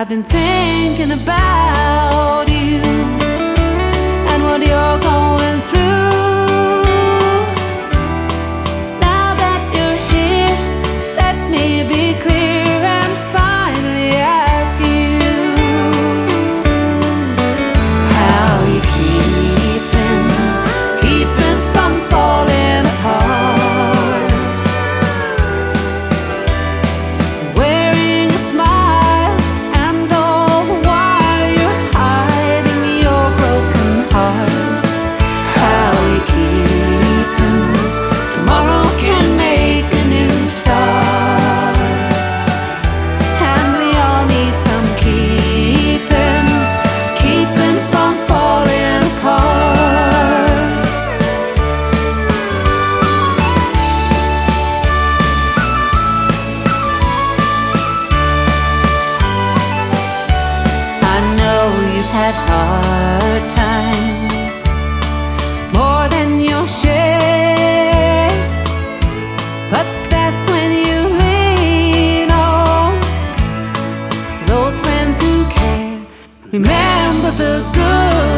I've been thinking about had hard times, more than your share. But that's when you lean on those friends who care. Remember the good.